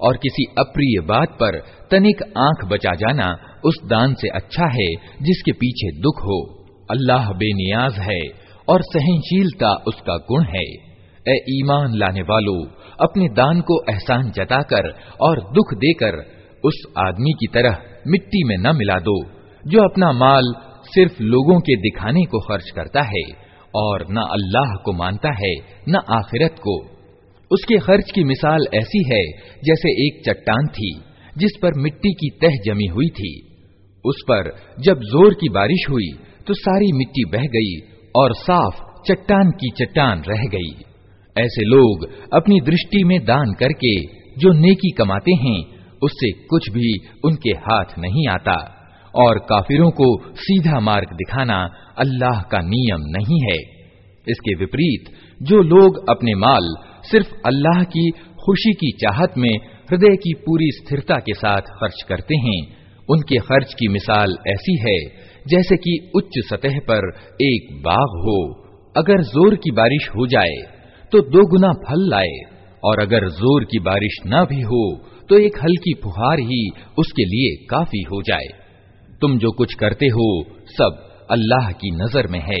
और किसी अप्रिय बात पर तनिक आँख बचा जाना उस दान से अच्छा है जिसके पीछे दुख हो। अल्लाह बेनियाज है और सहनशीलता उसका गुण है। ए ईमान लाने वालों, अपने दान को एहसान जताकर और दुख देकर उस आदमी की तरह मिट्टी में न मिला दो, जो अपना माल सिर्फ़ लोगों के दिखाने को खर्च करता है और न अल्लाह को मानता है, न आखिरत को। उसके खर्च की मिसाल ऐसी है, जैसे एक चट्टान थी, जिस पर मिट्टी की तह जमी हुई थी। उस पर जब ज़ोर की बारिश हुई तो सारी मिट्टी बह गई और साफ़ चट्टान की चट्टान रह गई। ऐसे लोग अपनी दृष्टि में दान करके जो नेकी कमाते हैं, उससे कुछ भी उनके हाथ नहीं आता। और काफिरों को सीधा मार्ग दिखाना अल्लाह का नियम नहीं है। इसके विपरीत, जो लोग अपने माल सिर्फ़ अल्लाह की खुशी की चाहत में हृदय की पूरी स्थिरता के साथ खर्च करते हैं। उनके खर्च की मिसाल ऐसी है, जैसे कि उच्च सतह पर एक बाग हो। अगर ज़ोर की बारिश हो जाए तो दो गुना फल लाए, और अगर ज़ोर की बारिश न भी हो तो एक हल्की फुहार ही उसके लिए काफ़ी हो जाए। तुम जो कुछ करते हो, सब अल्लाह की नज़र में है।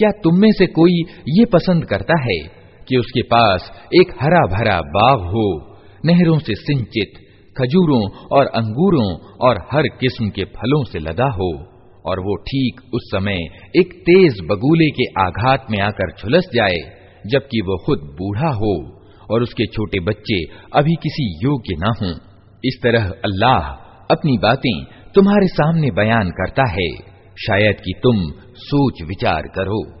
क्या तुम में से कोई ये पसंद करता है कि उसके पास एक हरा भरा बाग हो नहरों से सिंचित खजूरों और अंगूरों और हर किस्म के फलों से लदा हो, और वो ठीक उस समय एक तेज बगुले के आघात में आकर झुलस जाए, जबकि वो खुद बूढ़ा हो, और उसके छोटे बच्चे अभी किसी योग्य न हों। इस तरह अल्लाह अपनी बातें तुम्हारे सामने बयान करता है। शायद कि तुम सोच विचार करो।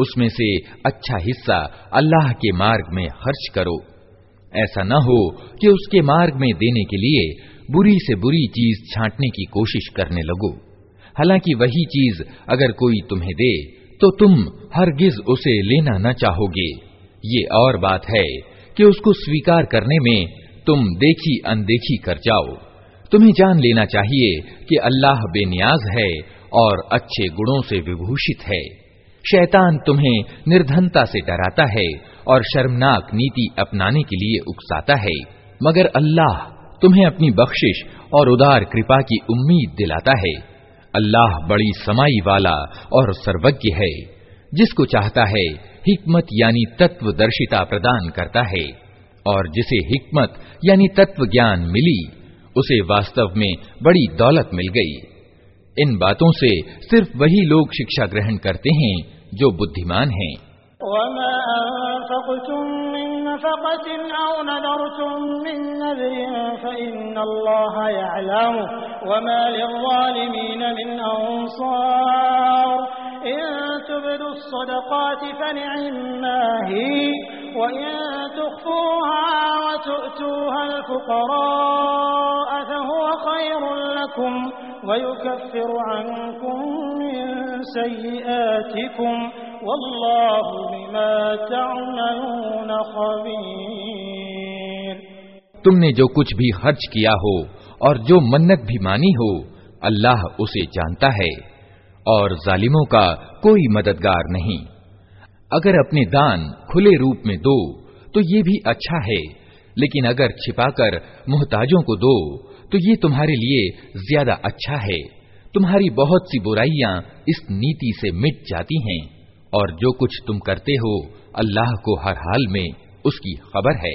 उसमें से अच्छा हिस्सा अल्लाह के मार्ग में खर्च करो। ऐसा न हो कि उसके मार्ग में देने के लिए बुरी से बुरी चीज़ छांटने की कोशिश करने लगो। हालाँकि वही चीज़ अगर कोई तुम्हें दे तो तुम हरगिज उसे लेना न चाहोगे। ये और बात है कि उसको स्वीकार करने में तुम देखी अनदेखी कर जाओ। तुम्हें जान लेना चाहिए कि अल्लाह बेनियाज है और अच्छे गुणों से विभूषित है। शैतान तुम्हें निर्धनता से डराता है और शर्मनाक नीति अपनाने के लिए उकसाता है। मगर अल्लाह तुम्हें अपनी बख्शिश और उदार कृपा की उम्मीद दिलाता है। अल्लाह बड़ी समाई वाला और सर्वज्ञ है, जिसको चाहता है हिकमत यानी तत्वदर्शिता प्रदान करता है। और जिसे हिकमत यानी तत्व ज्ञान मिली, उसे वास्तव में बड़ी दौलत मिल गई। इन बातों से सिर्फ वही लोग शिक्षा ग्रहण करते हैं जो बुद्धिमान हैं तुमने जो कुछ भी खर्च किया हो और जो मन्नत भी मानी हो, अल्लाह उसे जानता है और जालिमों का कोई मददगार नहीं। अगर अपने दान खुले रूप में दो तो ये भी अच्छा है लेकिन अगर छिपाकर मोहताजों को दो तो ये तुम्हारे लिए ज़्यादा अच्छा है। तुम्हारी बहुत सी बुराइयाँ इस नीति से मिट जाती हैं, और जो कुछ तुम करते हो अल्लाह को हर हाल में उसकी खबर है।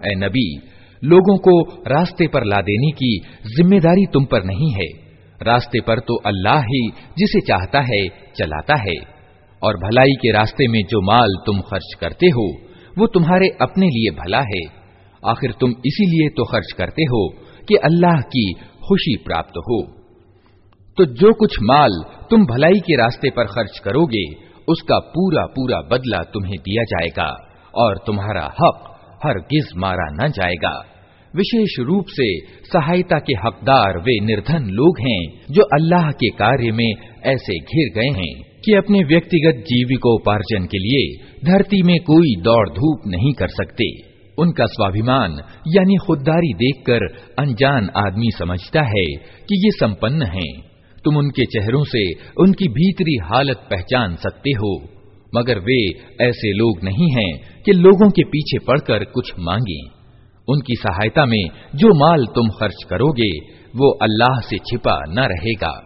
ऐ नबी लोगों को रास्ते पर ला देने की जिम्मेदारी तुम पर नहीं है रास्ते पर तो अल्लाह ही जिसे चाहता है चलाता है और भलाई के रास्ते में जो माल तुम खर्च करते हो वो तुम्हारे अपने लिए भला है। आखिर तुम इसीलिए तो खर्च करते हो कि अल्लाह की खुशी प्राप्त हो। तो जो कुछ माल तुम भलाई के रास्ते पर खर्च करोगे, उसका पूरा पूरा बदला तुम्हें दिया जाएगा और तुम्हारा हक हर गिज मारा न जाएगा। विशेष रूप से सहायता के हकदार वे निर्धन लोग हैं जो अल्लाह के कार्य में ऐसे घिर गए हैं। कि अपने व्यक्तिगत जीविकोपार्जन के लिए धरती में कोई दौड़ धूप नहीं कर सकते। उनका स्वाभिमान, यानी खुददारी देखकर अनजान आदमी समझता है कि ये संपन्न हैं। तुम उनके चेहरों से उनकी भीतरी हालत पहचान सकते हो। मगर वे ऐसे लोग नहीं हैं कि लोगों के पीछे पड़कर कुछ मांगे। उनकी सहायता में जो माल तुम खर्च करोगे, वो अल्लाह से छिपा न रहेगा।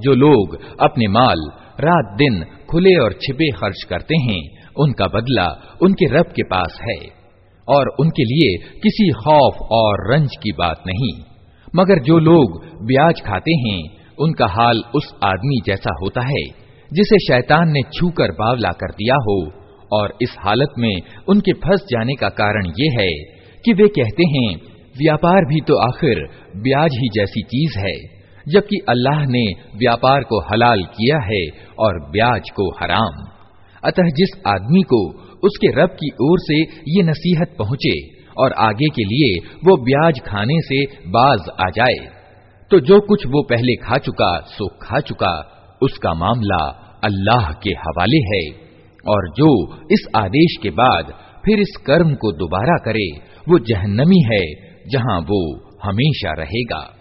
जो लोग अपने माल रात दिन खुले और छिपे खर्च करते हैं, उनका बदला उनके रब के पास है। और उनके लिए किसी खौफ और रंज की बात नहीं। मगर जो लोग ब्याज खाते हैं, उनका हाल उस आदमी जैसा होता है, जिसे शैतान ने छूकर बावला कर दिया हो। और इस हालत में उनके फंस जाने का कारण ये है कि वे कहते हैं, व्यापार भी तो आखिर ब्याज ही जैसी चीज़ है। जबकि अल्लाह ने व्यापार को हलाल किया है और ब्याज को हराम। अतः जिस आदमी को उसके रब की ओर से ये नसीहत पहुँचे और आगे के लिए वो ब्याज खाने से बाज आ जाए तो जो कुछ वो पहले खा चुका, सो खा चुका, उसका मामला अल्लाह के हवाले है। और जो इस आदेश के बाद फिर इस कर्म को दोबारा करे, वो जहन्नमी है, जहाँ वो हमेशा रहेगा।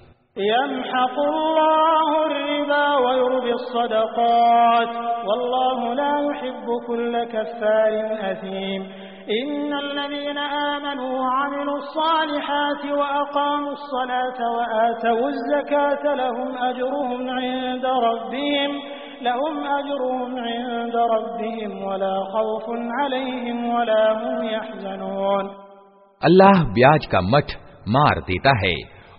अल्लाह ब्याज का मठ मार देता है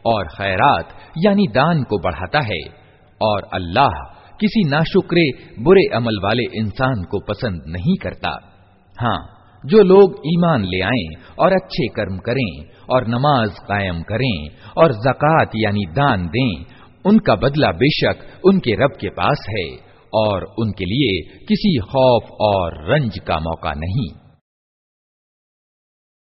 और खैरात, यानी दान को बढ़ाता है। और अल्लाह किसी नाशुक्रे, बुरे अमल वाले इंसान को पसंद नहीं करता। हाँ जो लोग ईमान ले आएँ और अच्छे कर्म करें और नमाज़ कायम करें और जक़ात, यानी दान दें, उनका बदला बेशक उनके रब के पास है और उनके लिए किसी खौफ और रंज का मौका नहीं।